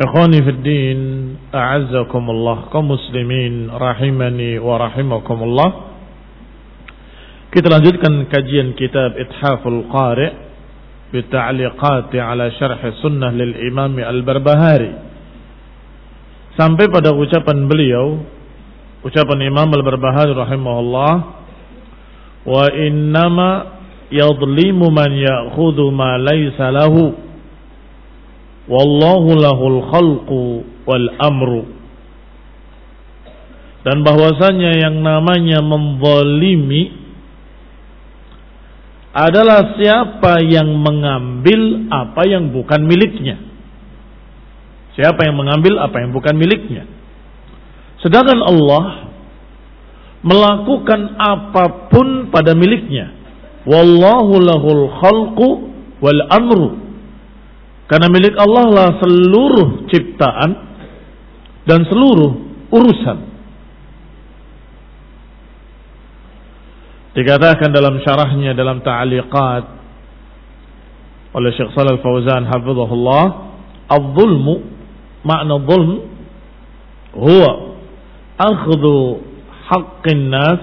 Ikhwani fi din, a'azzakumullah kaum muslimin rahimani wa rahimakumullah. Kita lanjutkan kajian kitab Ithaful Qari' bi ta'liqati ala syarh sunnah lil Imam Al-Barbahari. Sampai pada ucapan beliau, ucapan Imam Al-Barbahari rahimahullah, wa innama yadlimu man ya'khudhu ma laysa lahu wallahu lahul khalqu wal amru. Dan bahwasanya yang namanya menzalimi adalah siapa yang mengambil apa yang bukan miliknya. Siapa yang mengambil apa yang bukan miliknya. Sedangkan Allah melakukan apa pun pada miliknya. Wallahu lahul khalqu wal amru karena milik Allah lah seluruh ciptaan dan seluruh urusan. Dikatakan dalam syarahnya dalam ta'aliqat oleh Syekh Shalal Fauzan hafizahullah, "Adh-dhulmu makna dhulm huwa akhdhu haqqin nas"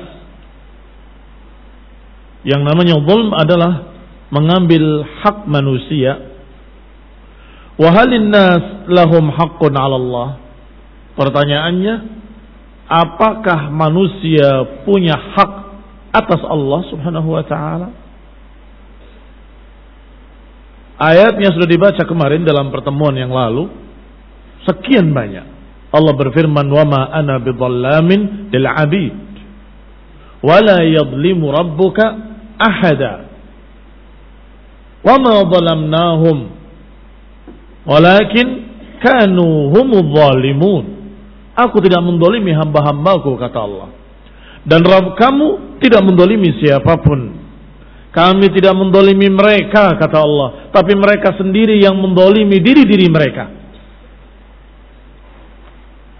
Yang namanya dhulm adalah mengambil hak manusia Wahalin nas lahum 'ala Allah. Pertanyaannya, apakah manusia punya hak atas Allah Subhanahu wa taala? Ayatnya sudah dibaca kemarin dalam pertemuan yang lalu. Sekian banyak. Allah berfirman, "Wa ma ana bidhallamin lil 'abid." Wa la yadhlimu rabbuka ahada. Wa ma dhalamnahum Walakin kanu humudz zalimun. Aku tidak mendolimi hamba-hambaku kata Allah. Dan Rabb kamu tidak mendolimi siapa pun. Kami tidak mendolimi mereka kata Allah. Tapi mereka sendiri yang mendolimi diri-diri mereka.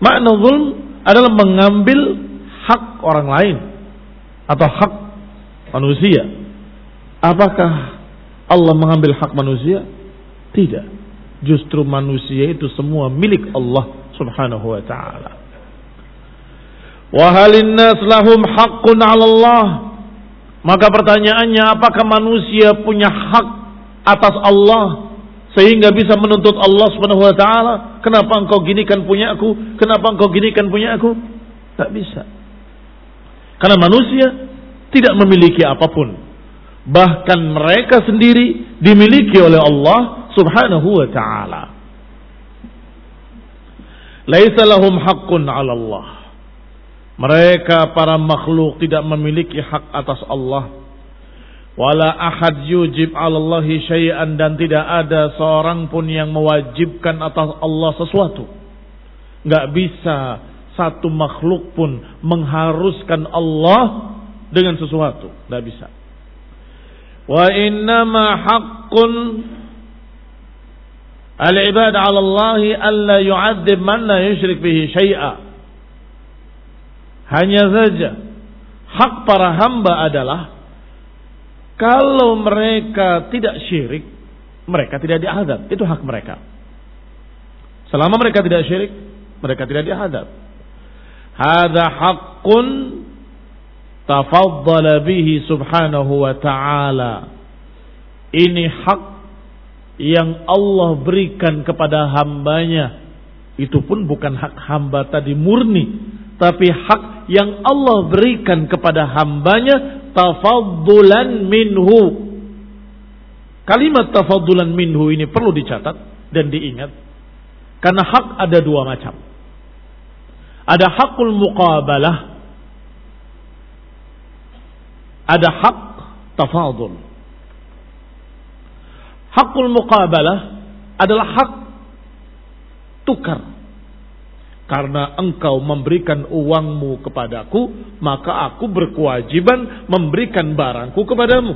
Makna zulm adalah mengambil hak orang lain. Atau hak manusia. Apakah Allah mengambil hak manusia? Tidak. Justru manusia itu semua milik Allah subhanahu wa ta'ala. Wahalin nas lahum haqqun ala Allah. Maka pertanyaannya apakah manusia punya hak atas Allah sehingga bisa menuntut Allah Subhanahu wa taala, kenapa engkau gini kan punya aku? Kenapa engkau gini kan punya aku? Tak bisa. Karena manusia tidak memiliki apa pun. Bahkan mereka sendiri dimiliki oleh Allah Subhanahu wa taala. Laisa lahum haqqun 'ala Allah. Mereka para makhluk tidak memiliki hak atas Allah. Wala ahad yujib alallahi syai'an dan tidak ada seorang pun yang mewajibkan atas Allah sesuatu. Nggak bisa satu makhluk pun mengharuskan Allah dengan sesuatu. Nggak bisa. Wa innama haqqun al-ibad ala Allah alla yu'adzib man la yushrik bihi syai'a. Hanya saja hak para hamba adalah kalau mereka tidak syirik, mereka tidak diadab. Itu hak mereka. Selama mereka tidak syirik, mereka tidak diadab. Hada haqqun tafaddala bihi subhanahu wa ta'ala. Ini hak yang Allah berikan kepada hambanya. Itu pun bukan hak hamba tadi murni. Tapi hak yang Allah berikan kepada hambanya tafaddulan minhu. Kalimat tafaddulan minhu ini perlu dicatat dan diingat. Karena hak ada dua macam. Ada hakul muqabalah. Ada hak tafadul. Hakul muqabalah adalah hak tukar karena engkau memberikan uangmu kepadaku, maka aku berkewajiban memberikan barangku kepadamu.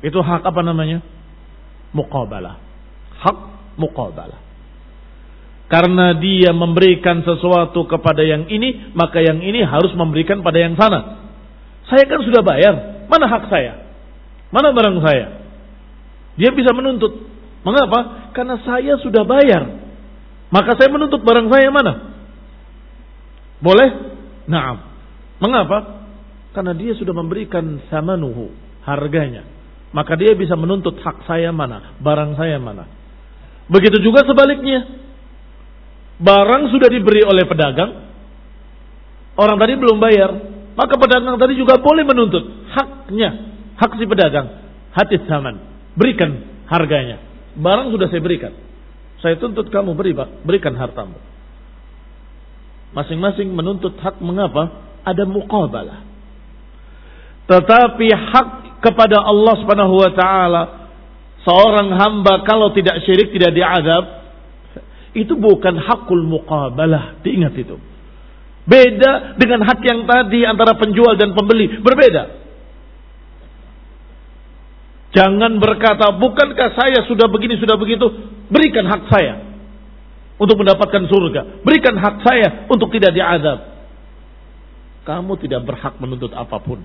Itu hak apa namanya? Muqabalah. Hak muqabalah. Karena dia memberikan sesuatu kepada yang ini, maka yang ini harus memberikan pada yang sana. Saya kan sudah bayar. Mana hak saya? Mana barang saya? Dia bisa menuntut. Mengapa? Karena saya sudah bayar. Maka saya menuntut barang saya mana? Boleh? Naam. Mengapa? Karena dia sudah memberikan samanuhu, harganya. Maka dia bisa menuntut hak saya mana, barang saya mana. Begitu juga sebaliknya. Barang sudah diberi oleh pedagang, orang tadi belum bayar, maka pedagang tadi juga boleh menuntut haknya, hak si pedagang, hati saman, berikan harganya. Barang sudah saya berikan. Saya tuntut kamu beri, berikan hartamu. Masing-masing menuntut hak mengapa? Ada muqabalah. Tetapi hak kepada Allah Subhanahu wa taala seorang hamba kalau tidak syirik tidak diadab itu bukan hakul muqabalah. Diingat itu. Beda dengan hak yang tadi antara penjual dan pembeli, berbeda. Jangan berkata, bukankah saya sudah begini, sudah begitu? Berikan hak saya untuk mendapatkan surga. Berikan hak saya untuk tidak diadab. Kamu tidak berhak menuntut apa pun.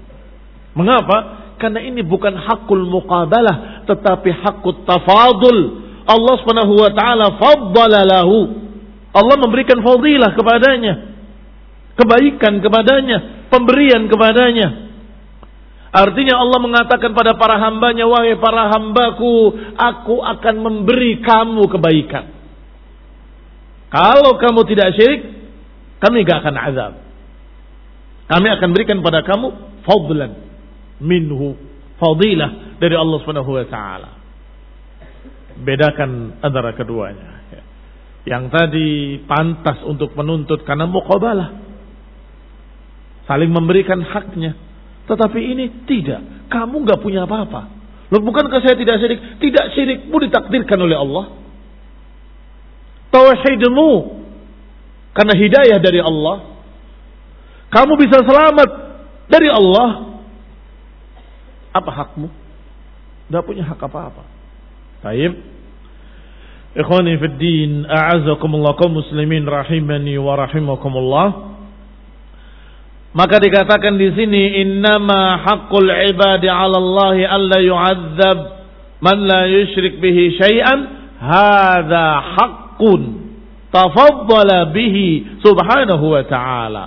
Mengapa? Karena ini bukan hakul muqabalah, tetapi hakut tafadul. Allah Subhanahu wa taala faddala lahu. Allah memberikan fadilah kepadanya. Kebaikan kepadanya, pemberian kepadanya. Artinya Allah mengatakan pada para hambanya, wahai para hambaku, aku akan memberi kamu kebaikan. Kalau kamu tidak syirik, kami gak akan azab. Kami akan berikan pada kamu fadlan minhu, fadilah dari Allah Subhanahu wa taala. Bedakan antara keduanya. Yang tadi pantas untuk menuntut karena muqabalah. Saling memberikan haknya tetapi ini tidak. Kamu nggak punya apa-apa. Loh bukankah saya tidak syirik? Tidak syirik pun ditakdirkan oleh Allah. Tauhidmu karena hidayah dari Allah. Kamu bisa selamat dari Allah. Apa hakmu? Tidak punya hak apa-apa. Taib. Ikhwani fi din, a'azakumullah kaum muslimin rahimani wa rahimakumullah. Maka dikatakan di sini innama haqqul ibadi 'ala Allah alla yu'adzab man la yusyrik bihi syai'an hadza haqqun tafaddala bihi subhanahu wa ta'ala.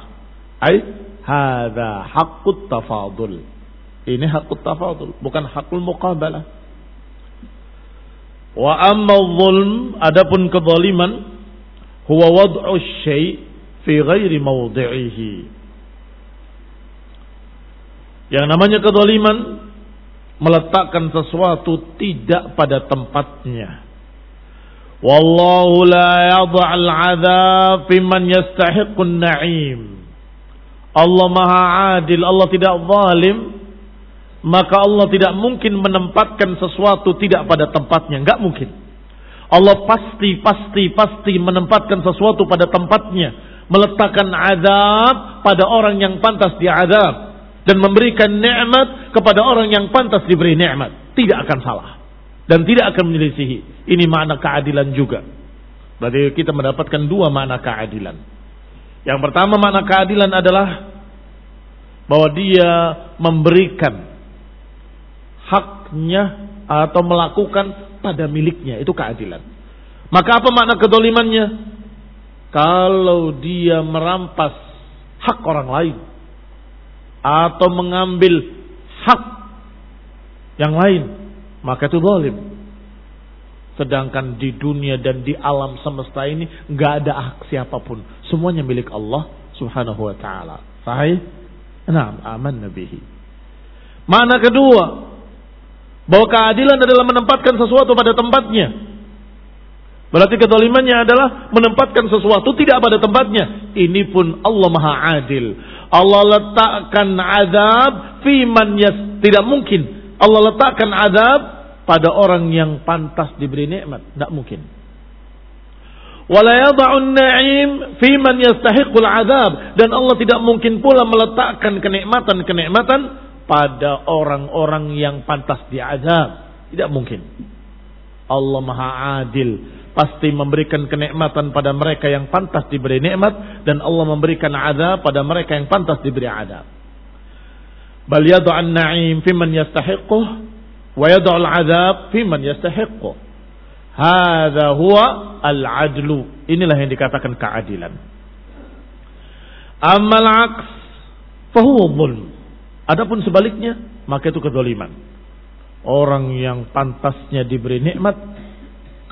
Ai hadza haqqut tafadul. Ini hakut tafadul, bukan hakul muqabalah. Wa amma zulm, adapun kezaliman, huwa wad'u syai' fi ghairi mawdi'ihi. Yang namanya kezaliman meletakkan sesuatu tidak pada tempatnya. Wallahu la yad'al 'adzab fi man yastahiqqun na'im. Allah Maha Adil, Allah tidak zalim maka Allah tidak mungkin menempatkan sesuatu tidak pada tempatnya. Enggak mungkin. Allah pasti, pasti, pasti menempatkan sesuatu pada tempatnya. Meletakkan azab pada orang yang pantas diazab. Dan memberikan nikmat kepada orang yang pantas diberi nikmat. Tidak akan salah. Dan tidak akan menyelisihi. Ini makna keadilan juga. Berarti kita mendapatkan dua makna keadilan. Yang pertama makna keadilan adalah bahwa dia memberikan haknya atau melakukan pada miliknya. Itu keadilan. Maka apa makna kedolimannya? Kalau dia merampas hak orang lain. Atau mengambil hak yang lain. Maka itu dolim. Sedangkan di dunia dan di alam semesta ini nggak ada hak siapa pun. Semuanya milik Allah subhanahu wa ta'ala. Sahih? Nah, aman nabihi. Mana kedua? Bahwa keadilan adalah menempatkan sesuatu pada tempatnya. Berarti kedolimannya adalah menempatkan sesuatu tidak pada tempatnya. Ini pun Allah Maha Adil. Allah letakkan azab fiman yas. Tidak mungkin. Allah letakkan azab pada orang yang pantas diberi nikmat. Tidak mungkin. Wala na'im yastahiqul azab. Dan Allah tidak mungkin pula meletakkan kenikmatan-kenikmatan pada orang-orang yang pantas diazab. Tidak mungkin. Allah Maha Adil pasti memberikan kenikmatan pada mereka yang pantas diberi nikmat dan Allah memberikan azab pada mereka yang pantas diberi azab. Bal yad'an na'im fi man yastahiquh wa yad'al azab fi man yastahiquh. Hadza huwa al-adlu. Inilah yang dikatakan keadilan. Amal aks fahuwa dhulm. Adapun sebaliknya, maka itu kezaliman. Orang yang pantasnya diberi nikmat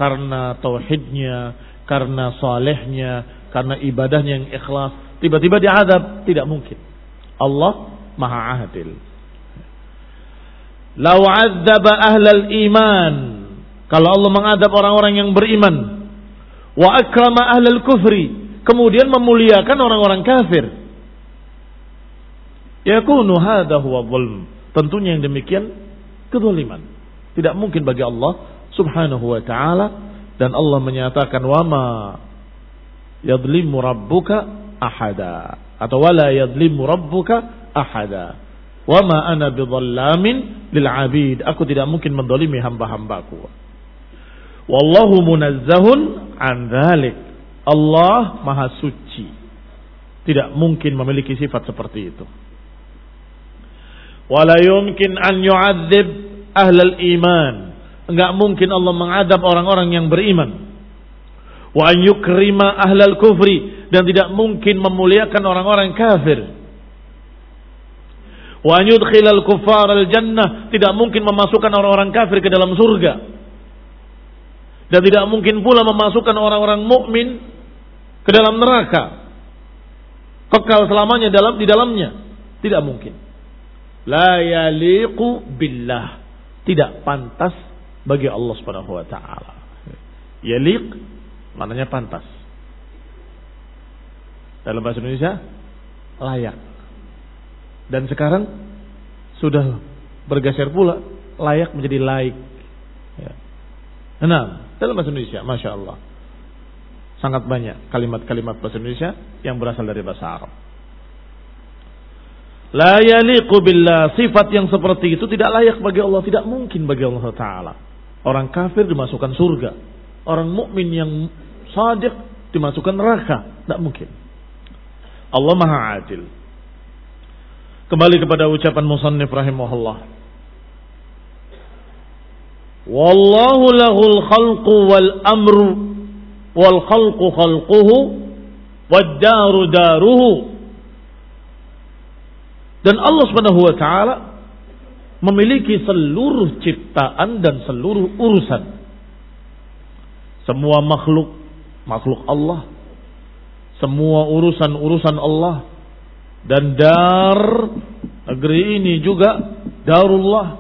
karena tauhidnya, karena salehnya, karena ibadahnya yang ikhlas, tiba-tiba diadab, tidak mungkin. Allah Maha Adil. Lau adzaba ahlal iman. Kalau Allah mengadab orang-orang yang beriman. Wa akrama ahlal kufri. Kemudian memuliakan orang-orang kafir Yakunu hadha huwa zulm. Tentunya yang demikian kezaliman. Tidak mungkin bagi Allah Subhanahu wa taala dan Allah menyatakan wama yadlimu rabbuka ahada atau wala yadlimu rabbuka ahada. Wama ana bidhallamin lil abid. Aku tidak mungkin mendolimi hamba-hambaku. Wallahu munazzahun an dhalik. Allah maha suci. Tidak mungkin memiliki sifat seperti itu. Wala yumkin an yu'adzib ahlal iman. Enggak mungkin Allah mengadab orang-orang yang beriman. Wa yukrima ahlal kufri. Dan tidak mungkin memuliakan orang-orang kafir. Wa yudkhilal kufar al jannah. Tidak mungkin memasukkan orang-orang kafir ke dalam surga. Dan tidak mungkin pula memasukkan orang-orang mukmin ke dalam neraka. Kekal selamanya dalam di dalamnya. Tidak mungkin. La yaliqu billah. Tidak pantas bagi Allah Subhanahu wa taala. Yaliq maknanya pantas. Dalam bahasa Indonesia layak. Dan sekarang sudah bergeser pula layak menjadi laik. Ya. Nah, dalam bahasa Indonesia, masya Allah, sangat banyak kalimat-kalimat bahasa Indonesia yang berasal dari bahasa Arab. La yaliqu billah. Sifat yang seperti itu tidak layak bagi Allah. Tidak mungkin bagi Allah Ta'ala. Orang kafir dimasukkan surga. Orang mukmin yang sadiq dimasukkan neraka. Tidak mungkin. Allah Maha Adil. Kembali kepada ucapan Musannif rahimahullah. Wallahu lahul khalqu wal amru wal khalqu khalquhu wad daru daruhu dan Allah Subhanahu wa taala memiliki seluruh ciptaan dan seluruh urusan. Semua makhluk, makhluk Allah. Semua urusan-urusan Allah. Dan dar negeri ini juga darullah.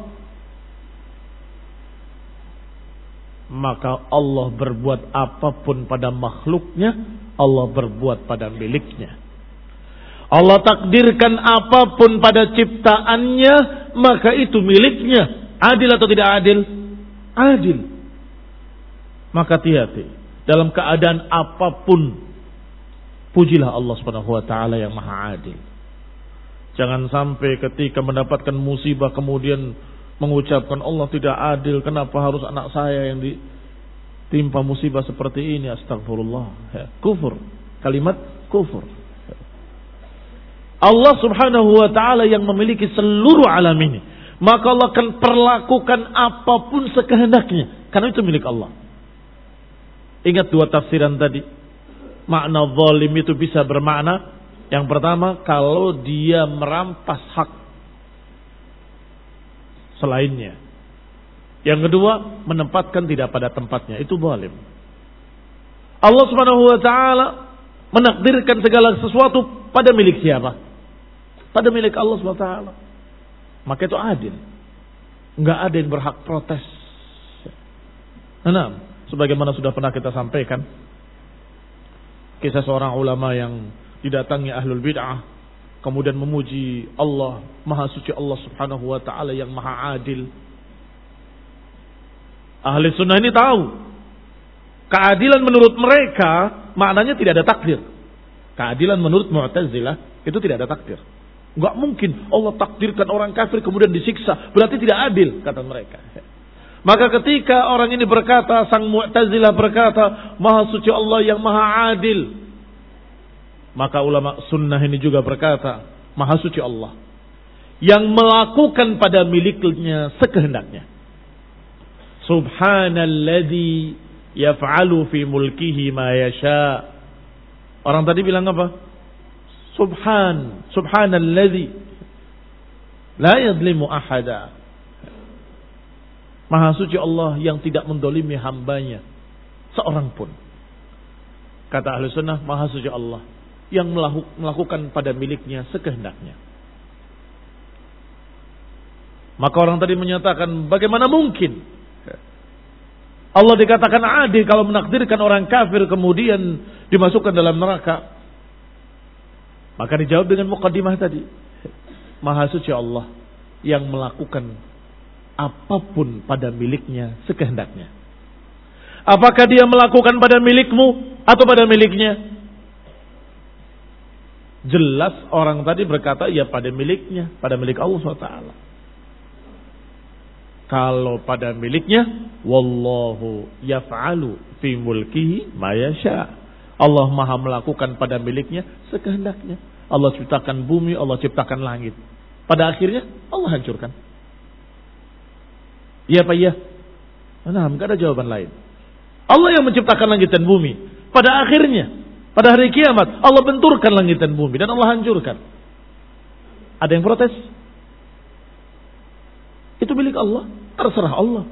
Maka Allah berbuat apa pun pada makhluknya, Allah berbuat pada miliknya. Allah takdirkan apa pun pada ciptaannya, maka itu miliknya. Adil atau tidak adil? Adil. Maka hati-hati. Dalam keadaan apa pun, pujilah Allah subhanahu wa ta'ala yang maha adil. Jangan sampai ketika mendapatkan musibah kemudian mengucapkan Allah tidak adil. Kenapa harus anak saya yang ditimpa musibah seperti ini? Astagfirullah. Ya, kufur. Kalimat kufur. Allah subhanahu wa ta'ala yang memiliki seluruh alam ini. Maka Allah akan perlakukan apa pun sekehendaknya. Karena itu milik Allah. Ingat dua tafsiran tadi. Makna zalim itu bisa bermakna. Yang pertama, kalau dia merampas hak selainnya. Yang kedua, menempatkan tidak pada tempatnya. Itu zalim. Allah subhanahu wa ta'ala menakdirkan segala sesuatu pada milik siapa? Pada milik Allah SWT. Maka itu adil. Enggak ada yang berhak protes. Nah, sebagaimana sudah pernah kita sampaikan, kisah seorang ulama yang didatangi ahlul bid'ah, kemudian memuji Allah, maha suci Allah subhanahu wa ta'ala yang maha adil. Ahli sunnah ini tahu, keadilan menurut mereka maknanya tidak ada takdir. Keadilan menurut Mu'tazilah itu tidak ada takdir. Enggak mungkin Allah takdirkan orang kafir kemudian disiksa. Berarti tidak adil, kata mereka. Maka ketika orang ini berkata, sang Mu'tazilah berkata, Maha suci Allah yang maha adil. Maka ulama sunnah ini juga berkata, Maha suci Allah. Yang melakukan pada miliknya sekehendaknya. Subhanalladzi yaf'alu fi mulkihi ma yasha. Orang tadi bilang apa? Subhan, subhanalladzi la yadlimu ahada. Maha suci Allah yang tidak mendolimi hambanya. Seorang pun. Kata ahli sunnah, maha suci Allah. Yang melakukan pada miliknya sekehendaknya. Maka orang tadi menyatakan, bagaimana mungkin Allah dikatakan adil kalau menakdirkan orang kafir kemudian dimasukkan dalam neraka. Maka dijawab dengan mukadimah tadi. Maha suci Allah yang melakukan apa pun pada miliknya sekehendaknya. Apakah dia melakukan pada milikmu atau pada miliknya? Jelas orang tadi berkata ya pada miliknya, pada milik Allah SWT. Kalau pada miliknya, wallahu yaf'alu fi mulkihi ma yasha. Allah Maha melakukan pada miliknya sekehendaknya. Allah ciptakan bumi, Allah ciptakan langit. Pada akhirnya Allah hancurkan. Iya Pak iya? Nah, enggak ada jawaban lain. Allah yang menciptakan langit dan bumi. Pada akhirnya, pada hari kiamat, Allah benturkan langit dan bumi dan Allah hancurkan. Ada yang protes? Itu milik Allah, terserah Allah.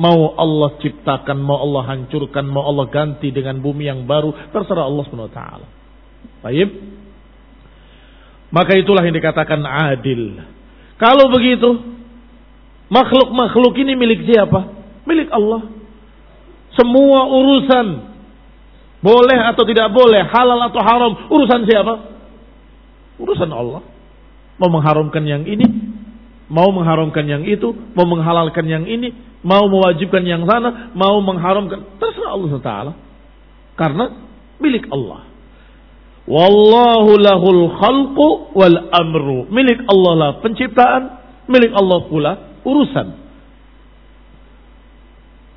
Mau Allah ciptakan, mau Allah hancurkan, mau Allah ganti dengan bumi yang baru, terserah Allah SWT. Baik. Maka itulah yang dikatakan adil. Kalau begitu, makhluk-makhluk ini milik siapa? Milik Allah. Semua urusan boleh atau tidak boleh, halal atau haram, urusan siapa? Urusan Allah. Mau mengharamkan yang ini, mau mengharamkan yang itu, mau menghalalkan yang ini, mau mewajibkan yang sana, mau mengharamkan, terserah Allah Taala. Karena milik Allah. Wallahu lahul khalqu wal amru. Milik Allah lah penciptaan, milik Allah pula urusan.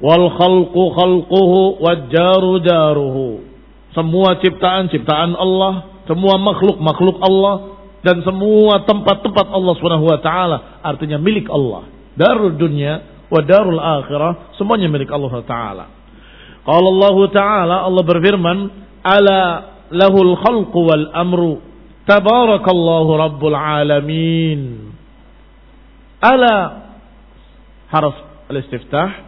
Wal khalqu khalquhu wal jaru jaruhu. Semua ciptaan ciptaan Allah, semua makhluk makhluk Allah dan semua tempat-tempat Allah Subhanahu wa taala artinya milik Allah. Darul dunia wa darul akhirah semuanya milik Allah taala. Kalau Allah taala Allah berfirman, "Ala lahul khalqu wal amru. Tabarakallahu rabbul alamin. Ala harf al-istiftah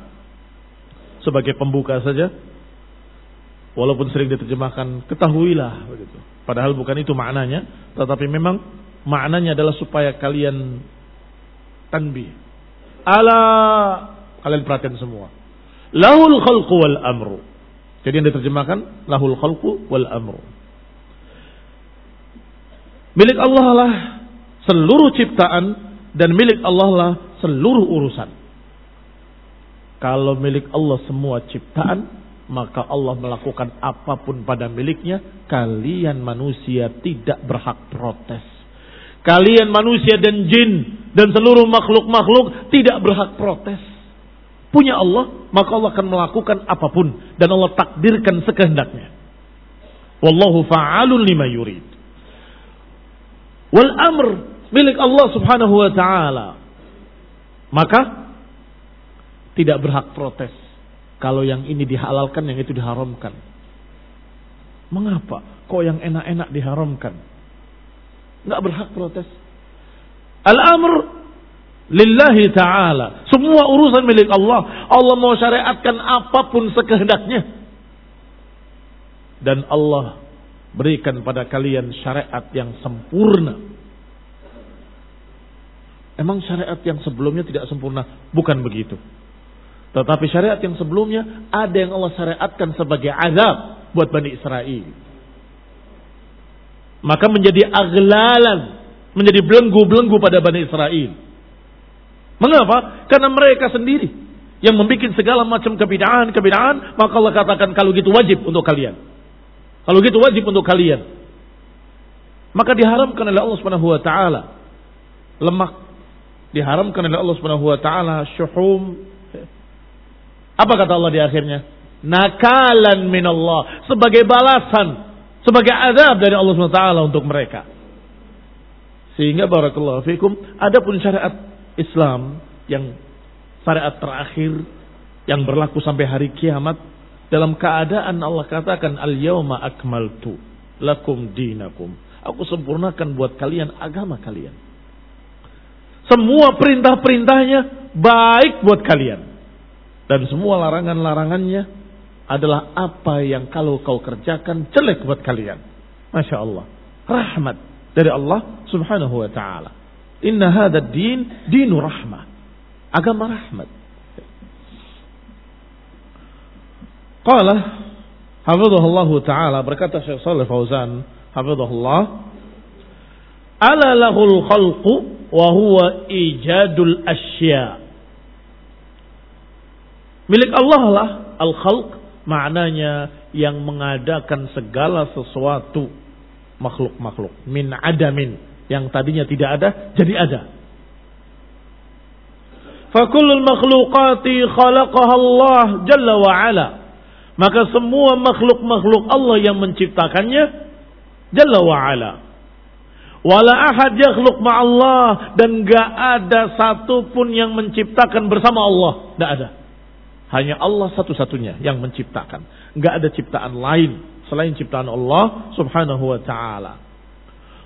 sebagai pembuka saja. Walaupun sering diterjemahkan ketahuilah begitu. Padahal bukan itu maknanya, tetapi memang maknanya adalah supaya kalian tanbih. Ala kalian perhatikan semua. Lahul khalqu wal amru. Jadi yang diterjemahkan lahul khalqu wal amru. Milik Allah lah seluruh ciptaan dan milik Allah lah seluruh urusan. Kalau milik Allah semua ciptaan, maka Allah melakukan apa pun pada miliknya, kalian manusia tidak berhak protes. Kalian manusia dan jin dan seluruh makhluk-makhluk tidak berhak protes. Punya Allah, maka Allah akan melakukan apa pun dan Allah takdirkan sekehendaknya. Wallahu fa'alun lima yurid. Wal amr milik Allah Subhanahu wa taala. Maka tidak berhak protes. Kalau yang ini dihalalkan, yang itu diharamkan. Mengapa? Kok yang enak-enak diharamkan? Nggak berhak protes. Al-amr lillahi ta'ala. Semua urusan milik Allah. Allah mau syariatkan apa pun sekehendaknya. Dan Allah berikan pada kalian syariat yang sempurna. Emang syariat yang sebelumnya tidak sempurna? Bukan begitu. Tetapi syariat yang sebelumnya ada yang Allah syariatkan sebagai azab buat Bani Israel. Maka menjadi aglalan, menjadi belenggu-belenggu pada Bani Israel. Mengapa? Karena mereka sendiri yang membuat segala macam kebidaan-kebidaan, maka Allah katakan kalau gitu wajib untuk kalian. Kalau gitu wajib untuk kalian. Maka diharamkan oleh Allah Subhanahu wa taala lemak diharamkan oleh Allah Subhanahu wa taala syuhum apa kata Allah di akhirnya? Nakalan min Allah. Sebagai balasan. Sebagai azab dari Allah SWT untuk mereka. Sehingga barakallahu fikum. Adapun syariat Islam yang syariat terakhir yang berlaku sampai hari kiamat dalam keadaan Allah katakan al yauma akmaltu lakum dinakum. Aku sempurnakan buat kalian agama kalian. Semua perintah-perintahnya baik buat kalian. Dan semua larangan-larangannya adalah apa yang kalau kau kerjakan jelek buat kalian. Masya Allah. Rahmat dari Allah subhanahu wa ta'ala. Inna hadha din dinu rahmah. Agama rahmat. Qala hafizahullah ta'ala berkata Syekh Salih Fauzan hafizahullah ala lahul khalqu wa huwa ijadul asya' Milik Allah lah al-khalq maknanya yang mengadakan segala sesuatu makhluk-makhluk min adamin yang tadinya tidak ada jadi ada. Fakullul makhluqati khalaqaha Allah jalla wa ala. Maka semua makhluk-makhluk Allah yang menciptakannya jalla wa ala. Wala ahad yakhluq ma'allah dan gak ada satupun yang menciptakan bersama Allah, tidak ada. Hanya Allah satu-satunya yang menciptakan. Enggak ada ciptaan lain selain ciptaan Allah subhanahu wa ta'ala.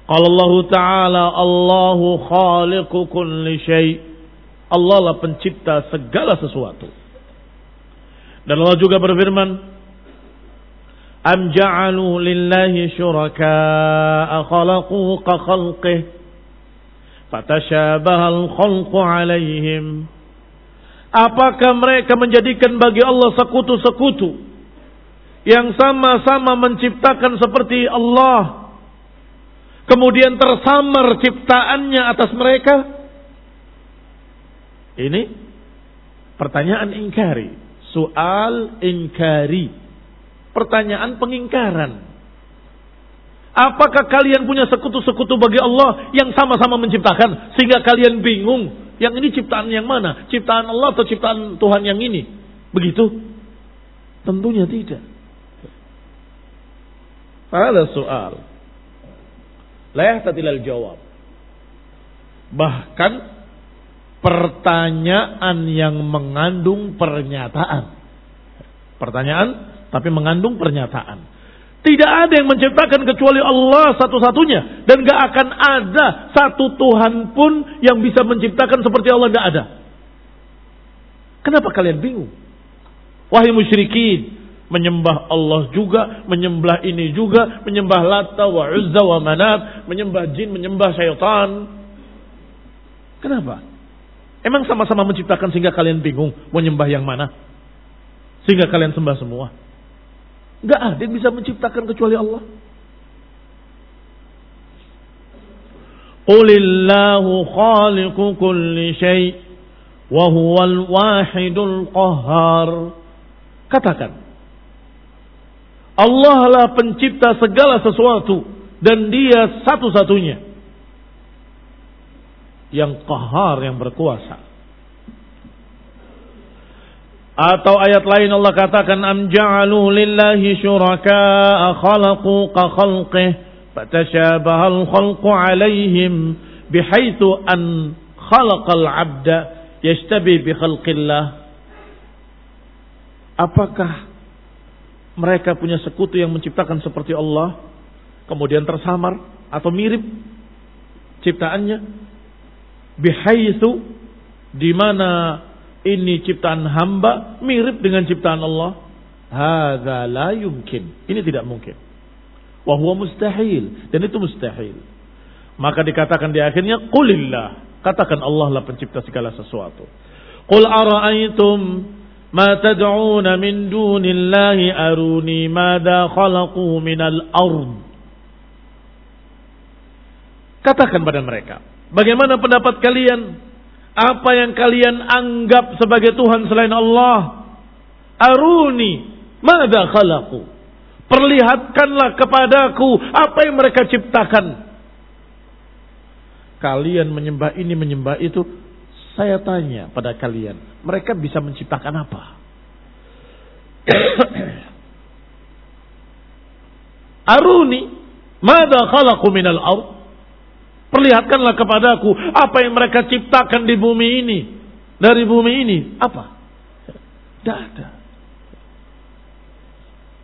Kalau Allah Ta'ala, Allahu khaliqu kulli syai. Allah lah pencipta segala sesuatu. Dan Allah juga berfirman, Am ja'alu lillahi syuraka'a khalaqu ka khalqih. Fatashabaha al-khalqu alaihim. Apakah mereka menjadikan bagi Allah sekutu-sekutu yang sama-sama menciptakan seperti Allah, kemudian tersamar ciptaannya atas mereka? Ini pertanyaan ingkari, soal ingkari, pertanyaan pengingkaran. Apakah kalian punya sekutu-sekutu bagi Allah yang sama-sama menciptakan sehingga kalian bingung yang ini ciptaan yang mana? Ciptaan Allah atau ciptaan Tuhan yang ini? Begitu? Tentunya tidak. Ada soal. Tadilal jawab. Bahkan pertanyaan yang mengandung pernyataan. Pertanyaan tapi mengandung pernyataan. Tidak ada yang menciptakan kecuali Allah satu-satunya. Dan gak akan ada satu Tuhan pun yang bisa menciptakan seperti Allah. Gak ada. Kenapa kalian bingung? Wahai musyrikin. Menyembah Allah juga. Menyembah ini juga. Menyembah Lata wa Uzza wa Manat. Menyembah jin, menyembah syaitan. Kenapa? Emang sama-sama menciptakan sehingga kalian bingung. Mau nyembah yang mana? Sehingga kalian sembah semua. Gak ada yang bisa menciptakan kecuali Allah. Qulillahu khaliqu kulli syai' wa huwal wahidul qahhar. Katakan. Allah lah pencipta segala sesuatu dan dia satu-satunya yang qahar yang berkuasa. Atau ayat lain Allah katakan am ja'alu lillahi syuraka'a khalaqu ka khalqih fatashabaha al-khalqu 'alaihim bihaitsu an khalaqal 'abda yashtabi bi khalqillah Apakah mereka punya sekutu yang menciptakan seperti Allah kemudian tersamar atau mirip ciptaannya bihaitsu di mana ini ciptaan hamba mirip dengan ciptaan Allah. Hadza la yumkin. Ini tidak mungkin. Wa huwa mustahil dan itu mustahil. Maka dikatakan di akhirnya qulillah. Katakan Allah lah pencipta segala sesuatu. Qul ara'aytum ma tad'una min dunillahi aruni madza khalaqu minal ard. Katakan pada mereka, bagaimana pendapat kalian apa yang kalian anggap sebagai Tuhan selain Allah. Aruni, mada khalaqu. Perlihatkanlah kepadaku apa yang mereka ciptakan. Kalian menyembah ini, menyembah itu. Saya tanya pada kalian, mereka bisa menciptakan apa? Aruni, mada khalaqu minal ard. Perlihatkanlah kepadaku apa yang mereka ciptakan di bumi ini. Dari bumi ini. Apa? Tidak ada.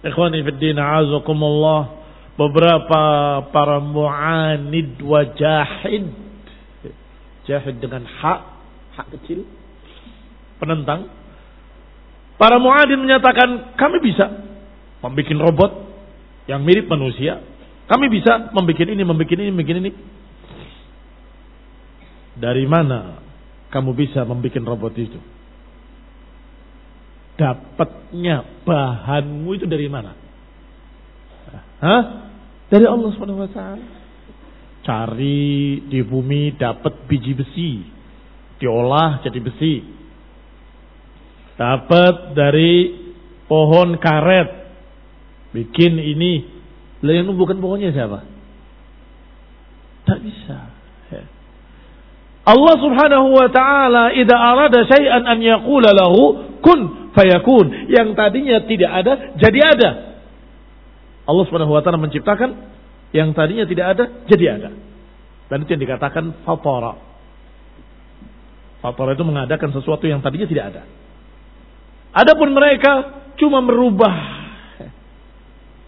Ikhwani fiddina azakumullah. Beberapa para mu'anid wa jahid. Jahid dengan hak. Hak kecil. Penentang. Para mu'adin menyatakan kami bisa membuat robot yang mirip manusia. Kami bisa membuat ini, membuat ini, membuat ini. Dari mana kamu bisa membuat robot itu? Dapatnya bahanmu itu dari mana? Hah? Dari Allah taala. Cari di bumi dapat biji besi, diolah jadi besi. Dapat dari pohon karet, bikin ini. Lah yang bukan pohonnya siapa? Tak bisa. Allah Subhanahu wa taala idza arada syai'an an yaqula lahu kun fayakun. Yang tadinya tidak ada jadi ada. Allah Subhanahu wa taala menciptakan yang tadinya tidak ada jadi ada. Dan itu yang dikatakan fatara. Fatara itu mengadakan sesuatu yang tadinya tidak ada. Adapun mereka cuma merubah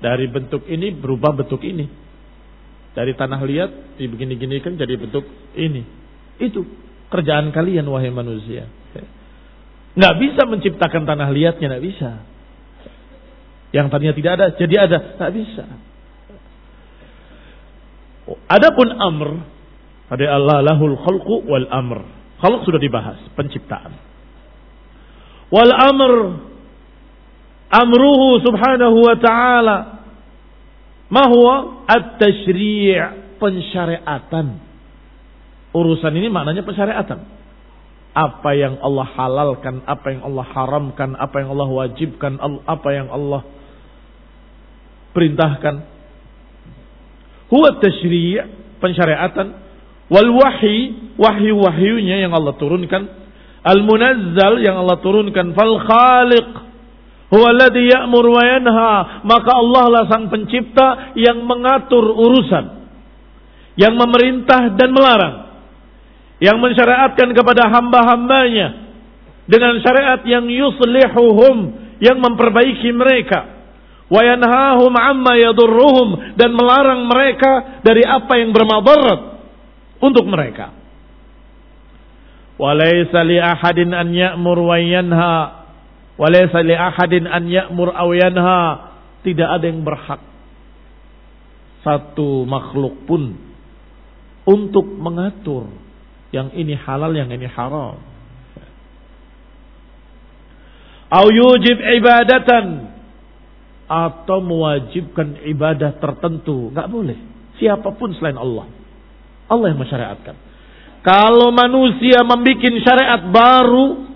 dari bentuk ini berubah bentuk ini. Dari tanah liat dibegini-ginikan jadi bentuk ini itu kerjaan kalian wahai manusia. Nggak bisa menciptakan tanah liatnya, nggak bisa. Yang tadinya tidak ada, jadi ada, nggak bisa. Adapun amr, ada Allah lahul khalqu wal amr. Khalq sudah dibahas, penciptaan. Wal amr, amruhu subhanahu wa ta'ala. Mahuwa at-tashri' pensyariatan urusan ini maknanya pensyariatan. Apa yang Allah halalkan, apa yang Allah haramkan, apa yang Allah wajibkan, apa yang Allah perintahkan. Huwa tashri' pensyariatan wal wahyi wahyu-wahyunya yang Allah turunkan. Al munazzal yang Allah turunkan. Fal khaliq. Huwa alladhi ya'mur wa yanha. Maka Allah lah sang pencipta yang mengatur urusan. Yang memerintah dan melarang. Yang mensyariatkan kepada hamba-hambanya. Dengan syariat yang yuslihuhum. Yang memperbaiki mereka. Wa yanhahum amma yadurruhum. Dan melarang mereka dari apa yang bermadarat untuk mereka. Walaysa li ahadin an ya'mur wa yanha walaysa li ahadin an ya'mur aw yanha tidak ada yang berhak satu makhluk pun untuk mengatur yang ini halal yang ini haram. Au yujib ibadatan atau mewajibkan ibadah tertentu. Nggak boleh. Siapa pun selain Allah. Allah yang mensyariatkan. Kalau manusia membuat syariat baru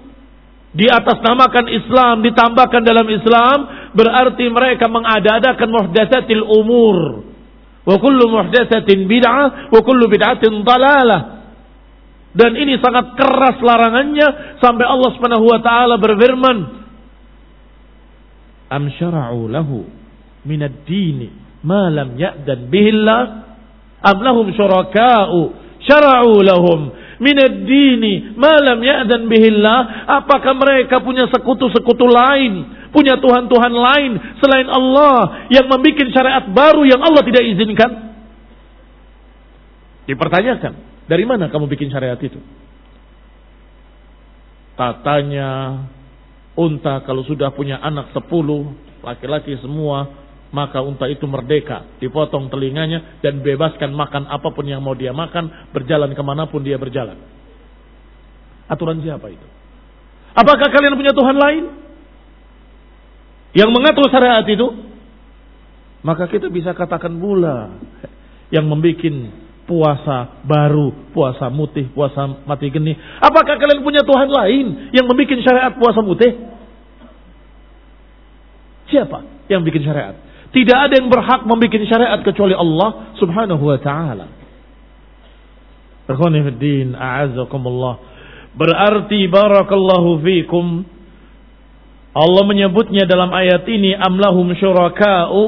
di atas namakan Islam, ditambahkan dalam Islam, berarti mereka mengada-adakan muhdatsatil umur. Wa kullu muhdatsatin bid'ah wa kullu bid'atin dalalah. Dan ini sangat keras larangannya sampai Allah Subhanahu wa taala berfirman, am syara'u lahu min ad-din ma lam ya'dan bihi Allah am lahum syuraka'u? Syara'u lahum. Min ad-din ma lam ya'dan bihi Allah apakah mereka punya sekutu-sekutu lain? Punya tuhan-tuhan lain selain Allah yang membuat syariat baru yang Allah tidak izinkan? Dipertanyakan dari mana kamu bikin syariat itu? Katanya Unta kalau sudah punya anak sepuluh, laki-laki semua, maka unta itu merdeka. Dipotong telinganya dan bebaskan makan apa pun yang mau dia makan, berjalan ke mana pun dia berjalan. Aturan siapa itu? Apakah kalian punya Tuhan lain? Yang mengatur syariat itu? Maka kita bisa katakan pula yang membuat puasa baru, puasa mutih, puasa mati geni. Apakah kalian punya Tuhan lain yang membuat syariat puasa mutih? Siapa yang bikin syariat? Tidak ada yang berhak membuat syariat kecuali Allah subhanahu wa ta'ala. Berarti barakallahu fikum. Allah menyebutnya dalam ayat ini amlahum syuraka'u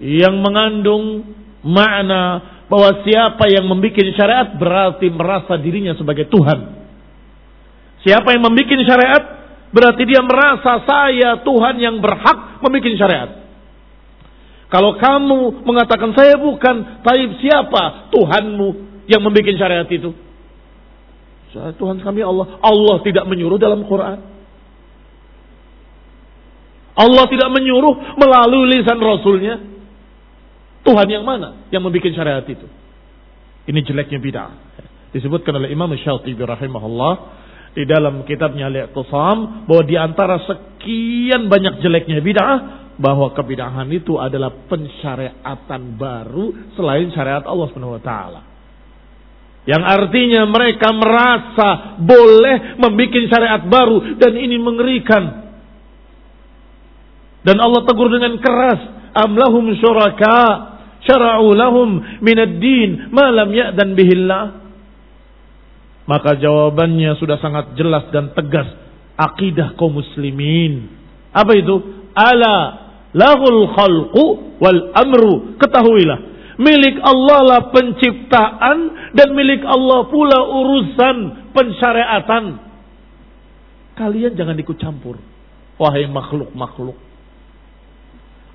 yang mengandung makna bahwa siapa yang membuat syariat berarti merasa dirinya sebagai Tuhan. Siapa yang membuat syariat berarti dia merasa saya Tuhan yang berhak membuat syariat. Kalau kamu mengatakan saya bukan, tapi siapa Tuhanmu yang membuat syariat itu? Tuhan kami Allah. Allah tidak menyuruh dalam Quran. Allah tidak menyuruh melalui lisan Rasulnya. Tuhan yang mana yang membuat syariat itu? Ini jeleknya bid'ah. Disebutkan oleh Imam Syatibi rahimahullah di dalam kitabnya Al-Iqtisam bahwa di antara sekian banyak jeleknya bid'ah bahwa kebid'ahan itu adalah pensyariatan baru selain syariat Allah Subhanahu wa taala. Yang artinya mereka merasa boleh membuat syariat baru dan ini mengerikan. Dan Allah tegur dengan keras, amlahum syuraka? Syara'u lahum min ad-din ma lam ya'dan bihillah? Maka jawabannya sudah sangat jelas dan tegas. Akidah kaum muslimin. Apa itu? Ala lahul khalqu wal amru ketahuilah milik Allah lah penciptaan dan milik Allah pula urusan pensyariatan kalian jangan ikut campur wahai makhluk-makhluk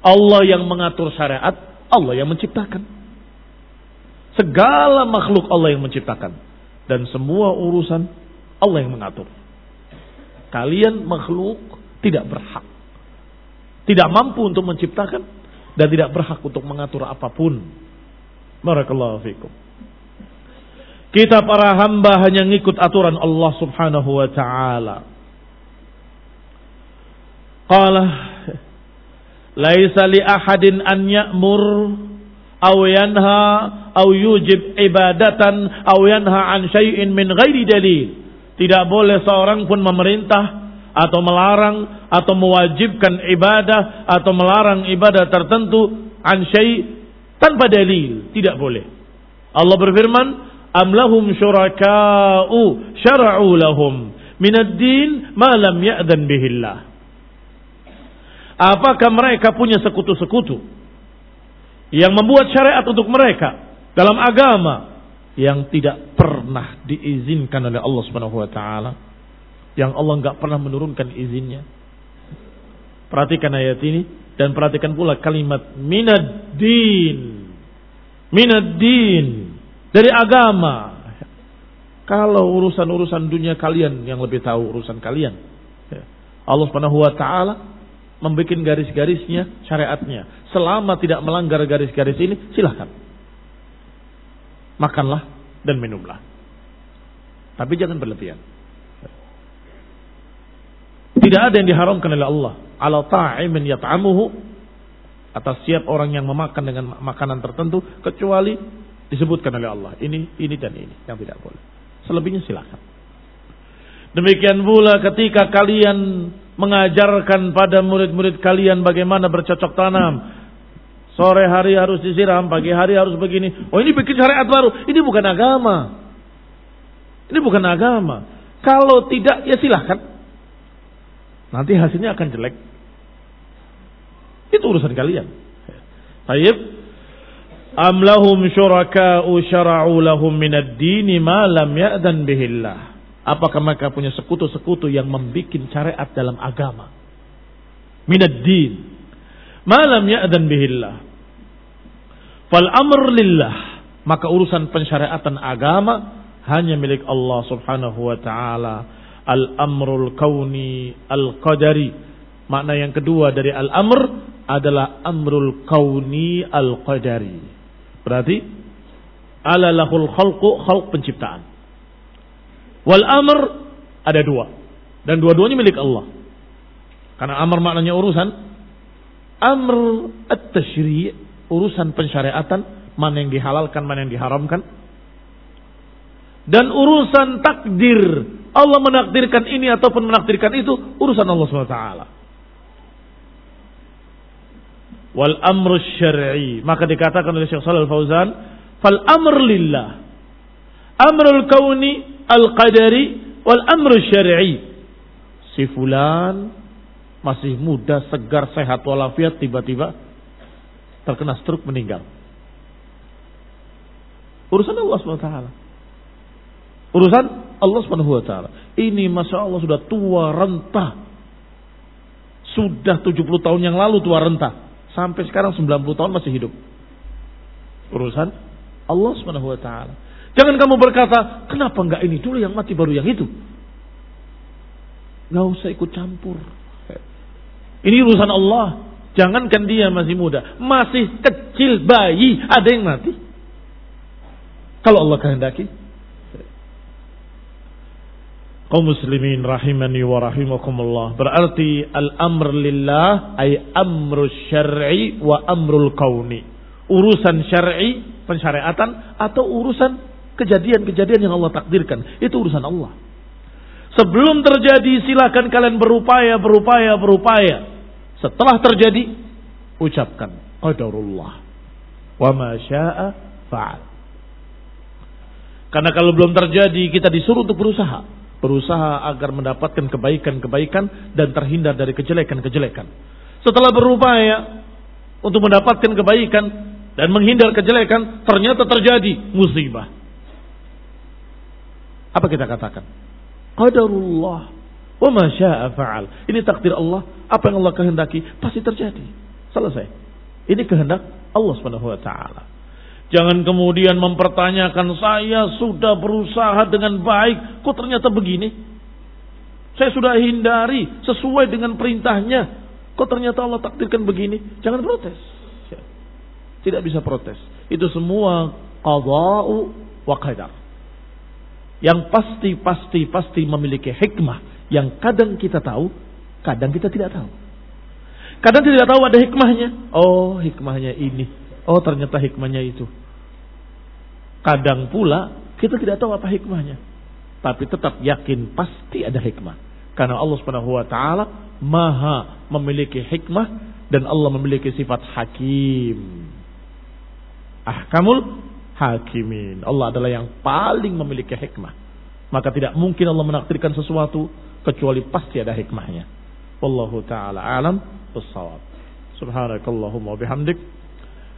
Allah yang mengatur syariat Allah yang menciptakan. Segala makhluk Allah yang menciptakan. Dan semua urusan Allah yang mengatur. Kalian makhluk tidak berhak. Tidak mampu untuk menciptakan. Dan tidak berhak untuk mengatur apa pun. Barakallahu fikum. Kita para hamba hanya ngikut aturan Allah subhanahu wa ta'ala. Qala laisa li ahadin an ya'mur aw yanha aw yujib ibadatan aw yanha an syai'in min ghairi dalil. Tidak boleh seorang pun memerintah atau melarang atau mewajibkan ibadah atau melarang ibadah tertentu an syai' tanpa dalil, tidak boleh. Allah berfirman, "Am lahum syuraka'u syara'u lahum min ad-din ma lam ya'dan bihillah." Apakah mereka punya sekutu-sekutu yang membuat syariat untuk mereka dalam agama yang tidak pernah diizinkan oleh Allah Subhanahu wa taala? Yang Allah nggak pernah menurunkan izinnya. Perhatikan ayat ini, Dan perhatikan pula kalimat minad din. Minad din. Dari agama. Kalau urusan-urusan dunia kalian yang lebih tahu urusan kalian. Ya. Allah Subhanahu wa taala membuat garis-garisnya, syariatnya. Selama tidak melanggar garis-garis ini, silahkan. Makanlah dan minumlah. Tapi jangan berlebihan. Tidak ada yang diharamkan oleh Allah. Ala ta'imin yat'amuhu atas siap orang yang memakan dengan makanan tertentu kecuali disebutkan oleh Allah. Ini, ini dan ini yang tidak boleh. Selebihnya silakan. Demikian pula ketika kalian mengajarkan pada murid-murid kalian bagaimana bercocok tanam. Sore hari harus disiram, pagi hari harus begini. Oh ini bikin syariat baru. Ini bukan agama. Ini bukan agama. Kalau tidak ya silahkan. Nanti hasilnya akan jelek. Itu urusan kalian. Baik. Am lahum syuraka'u syara'u lahum minad dini ma lam ya'dan bihillah. Apakah mereka punya sekutu-sekutu yang membuat syariat dalam agama? Minad din. Ma lam ya'dan bihillah. Fal amr lillah. Maka urusan pensyariatan agama hanya milik Allah subhanahu wa ta'ala. Al-amrul kauni al-qadari. Makna yang kedua dari al-amr adalah amrul kauni al-qadari. Berarti ala lahul khalqu khalq penciptaan. Wal amr ada dua. Dan dua-duanya milik Allah. Karena amr maknanya urusan. Amr at-tashri' urusan pensyariatan. Mana yang dihalalkan, mana yang diharamkan. Dan urusan takdir. Allah menakdirkan ini ataupun menakdirkan itu. Urusan Allah SWT. wal amru syar'i. Maka dikatakan oleh Syekh Shalal Fauzan, fal amr lillah. Amrul kauni al-qadari wal amru syar'i. Si fulan masih muda, segar, sehat walafiat tiba-tiba terkena stroke meninggal. Urusan Allah SWT. Urusan Allah SWT. Ini Masya Allah sudah tua renta. Sudah 70 tahun yang lalu tua renta. Sampai sekarang 90 tahun masih hidup. Urusan Allah Subhanahu wa taala. Jangan kamu berkata, "Kenapa enggak ini dulu yang mati baru yang itu?" Enggak usah ikut campur. Ini urusan Allah. Jangankan dia masih muda, masih kecil bayi ada yang mati. Kalau Allah kehendaki, kaum muslimin rahimani wa rahimakumullah. Berarti al-amr lillah ay amru syar'i wa amrul kauni. Urusan syar'i, pensyariatan atau urusan kejadian-kejadian yang Allah takdirkan. Itu urusan Allah. Sebelum terjadi silakan kalian berupaya, berupaya, berupaya. Setelah terjadi, ucapkan qadarullah. Wa ma syaa fa'al. Karena kalau belum terjadi kita disuruh untuk berusaha berusaha agar mendapatkan kebaikan-kebaikan dan terhindar dari kejelekan-kejelekan. Setelah berupaya untuk mendapatkan kebaikan dan menghindar kejelekan, ternyata terjadi musibah. Apa kita katakan? Qadarullah wa ma syaa fa'al. Ini takdir Allah, apa yang Allah kehendaki pasti terjadi. Selesai. Ini kehendak Allah Subhanahu wa. Jangan kemudian mempertanyakan saya sudah berusaha dengan baik, kok ternyata begini? Saya sudah hindari sesuai dengan perintahnya, kok ternyata Allah takdirkan begini? Jangan protes. Tidak bisa protes. Itu semua qada'u wa qadar. Yang pasti pasti pasti memiliki hikmah yang kadang kita tahu, kadang kita tidak tahu. Kadang tidak tahu ada hikmahnya. Oh, hikmahnya ini Oh ternyata hikmahnya itu. Kadang pula kita tidak tahu apa hikmahnya. Tapi tetap yakin pasti ada hikmah. Karena Allah Subhanahu wa taala Maha memiliki hikmah dan Allah memiliki sifat hakim. Ahkamul hakimin. Allah adalah yang paling memiliki hikmah. Maka tidak mungkin Allah menakdirkan sesuatu kecuali pasti ada hikmahnya. Wallahu taala alam bissawab. Subhanakallahumma bihamdik